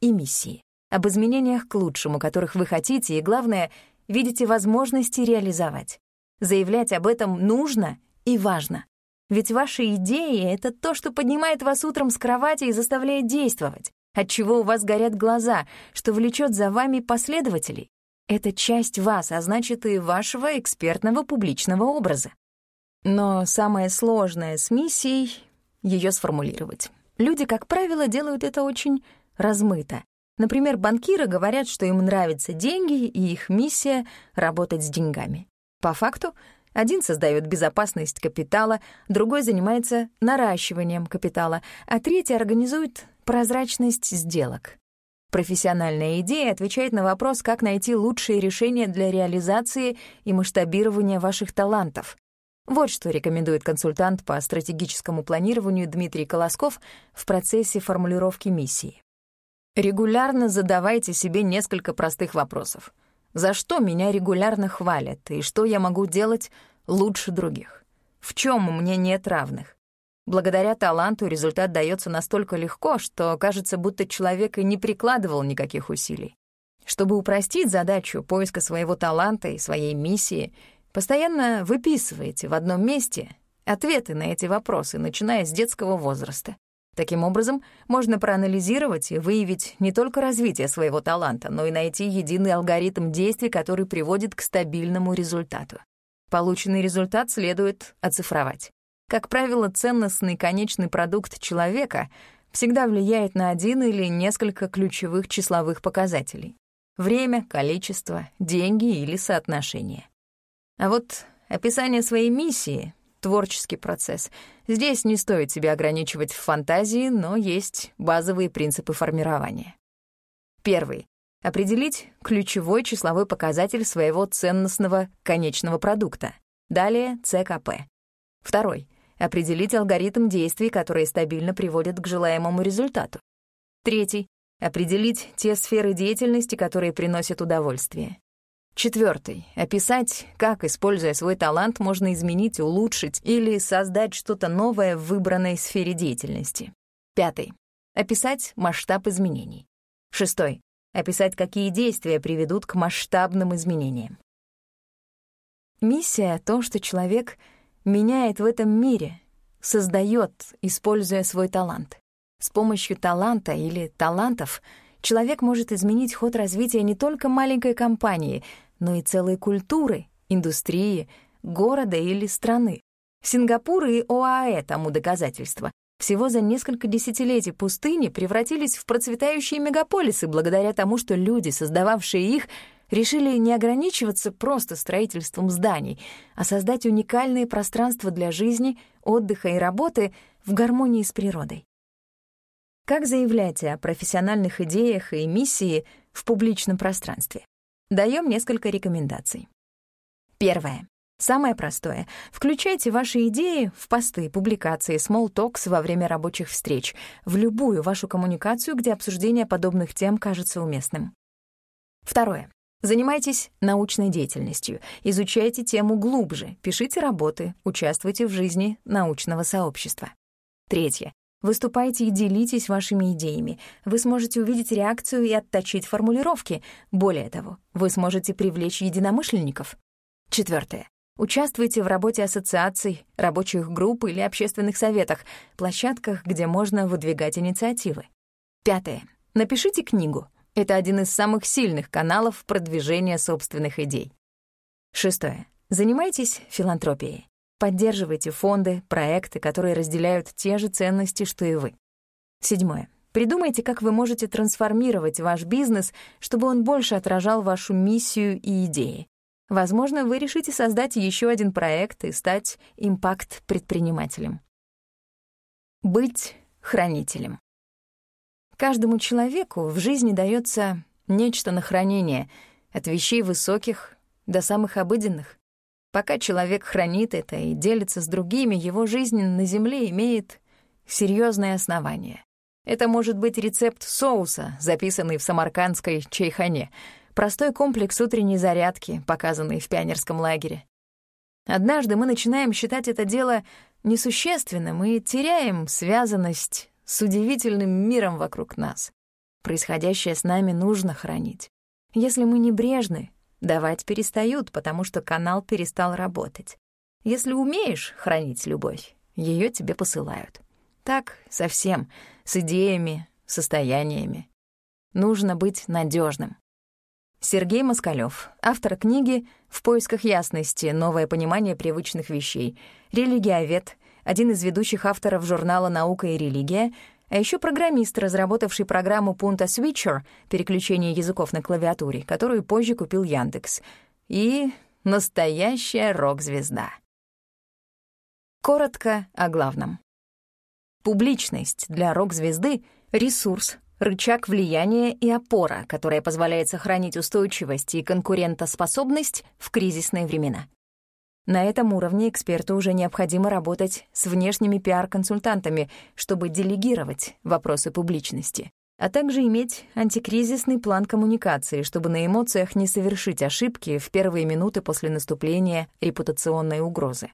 и миссии об изменениях к лучшему, которых вы хотите, и, главное, видите возможности реализовать. Заявлять об этом нужно и важно. Ведь ваши идеи — это то, что поднимает вас утром с кровати и заставляет действовать, от чего у вас горят глаза, что влечет за вами последователей. Это часть вас, а значит и вашего экспертного публичного образа. Но самое сложное с миссией — ее сформулировать. Люди, как правило, делают это очень размыто, Например, банкиры говорят, что им нравятся деньги, и их миссия — работать с деньгами. По факту, один создает безопасность капитала, другой занимается наращиванием капитала, а третий организует прозрачность сделок. Профессиональная идея отвечает на вопрос, как найти лучшие решения для реализации и масштабирования ваших талантов. Вот что рекомендует консультант по стратегическому планированию Дмитрий Колосков в процессе формулировки миссии. Регулярно задавайте себе несколько простых вопросов. За что меня регулярно хвалят и что я могу делать лучше других? В чем мне нет равных? Благодаря таланту результат дается настолько легко, что кажется, будто человек и не прикладывал никаких усилий. Чтобы упростить задачу поиска своего таланта и своей миссии, постоянно выписывайте в одном месте ответы на эти вопросы, начиная с детского возраста. Таким образом, можно проанализировать и выявить не только развитие своего таланта, но и найти единый алгоритм действий, который приводит к стабильному результату. Полученный результат следует оцифровать. Как правило, ценностный конечный продукт человека всегда влияет на один или несколько ключевых числовых показателей. Время, количество, деньги или соотношение. А вот описание своей миссии творческий процесс. Здесь не стоит себя ограничивать в фантазии, но есть базовые принципы формирования. Первый. Определить ключевой числовой показатель своего ценностного конечного продукта. Далее ЦКП. Второй. Определить алгоритм действий, которые стабильно приводят к желаемому результату. Третий. Определить те сферы деятельности, которые приносят удовольствие. Четвертый. Описать, как, используя свой талант, можно изменить, улучшить или создать что-то новое в выбранной сфере деятельности. Пятый. Описать масштаб изменений. Шестой. Описать, какие действия приведут к масштабным изменениям. Миссия — то, что человек меняет в этом мире, создает, используя свой талант. С помощью таланта или талантов человек может изменить ход развития не только маленькой компании, но и целой культуры, индустрии, города или страны. Сингапур и ОАЭ тому доказательство. Всего за несколько десятилетий пустыни превратились в процветающие мегаполисы благодаря тому, что люди, создававшие их, решили не ограничиваться просто строительством зданий, а создать уникальные пространства для жизни, отдыха и работы в гармонии с природой. Как заявлять о профессиональных идеях и миссии в публичном пространстве? Даем несколько рекомендаций. Первое. Самое простое. Включайте ваши идеи в посты, публикации, small talks во время рабочих встреч, в любую вашу коммуникацию, где обсуждение подобных тем кажется уместным. Второе. Занимайтесь научной деятельностью, изучайте тему глубже, пишите работы, участвуйте в жизни научного сообщества. Третье. Выступайте и делитесь вашими идеями. Вы сможете увидеть реакцию и отточить формулировки. Более того, вы сможете привлечь единомышленников. Четвертое. Участвуйте в работе ассоциаций, рабочих групп или общественных советах, площадках, где можно выдвигать инициативы. Пятое. Напишите книгу. Это один из самых сильных каналов продвижения собственных идей. Шестое. Занимайтесь филантропией. Поддерживайте фонды, проекты, которые разделяют те же ценности, что и вы. Седьмое. Придумайте, как вы можете трансформировать ваш бизнес, чтобы он больше отражал вашу миссию и идеи. Возможно, вы решите создать еще один проект и стать импакт-предпринимателем. Быть хранителем. Каждому человеку в жизни дается нечто на хранение, от вещей высоких до самых обыденных. Пока человек хранит это и делится с другими, его жизнь на Земле имеет серьезное основание. Это может быть рецепт соуса, записанный в самаркандской чайхане — Простой комплекс утренней зарядки, показанный в пионерском лагере. Однажды мы начинаем считать это дело несущественным и теряем связанность с удивительным миром вокруг нас. Происходящее с нами нужно хранить. Если мы небрежны, давать перестают, потому что канал перестал работать. Если умеешь хранить любовь, ее тебе посылают. Так совсем, с идеями, состояниями. Нужно быть надежным. Сергей Москалёв, автор книги «В поисках ясности. Новое понимание привычных вещей», религиовед, один из ведущих авторов журнала «Наука и религия», а еще программист, разработавший программу Punta Switcher переключение языков на клавиатуре, которую позже купил Яндекс, и настоящая рок-звезда. Коротко о главном. Публичность для рок-звезды — ресурс, рычаг влияния и опора, которая позволяет сохранить устойчивость и конкурентоспособность в кризисные времена. На этом уровне эксперту уже необходимо работать с внешними пиар-консультантами, чтобы делегировать вопросы публичности, а также иметь антикризисный план коммуникации, чтобы на эмоциях не совершить ошибки в первые минуты после наступления репутационной угрозы.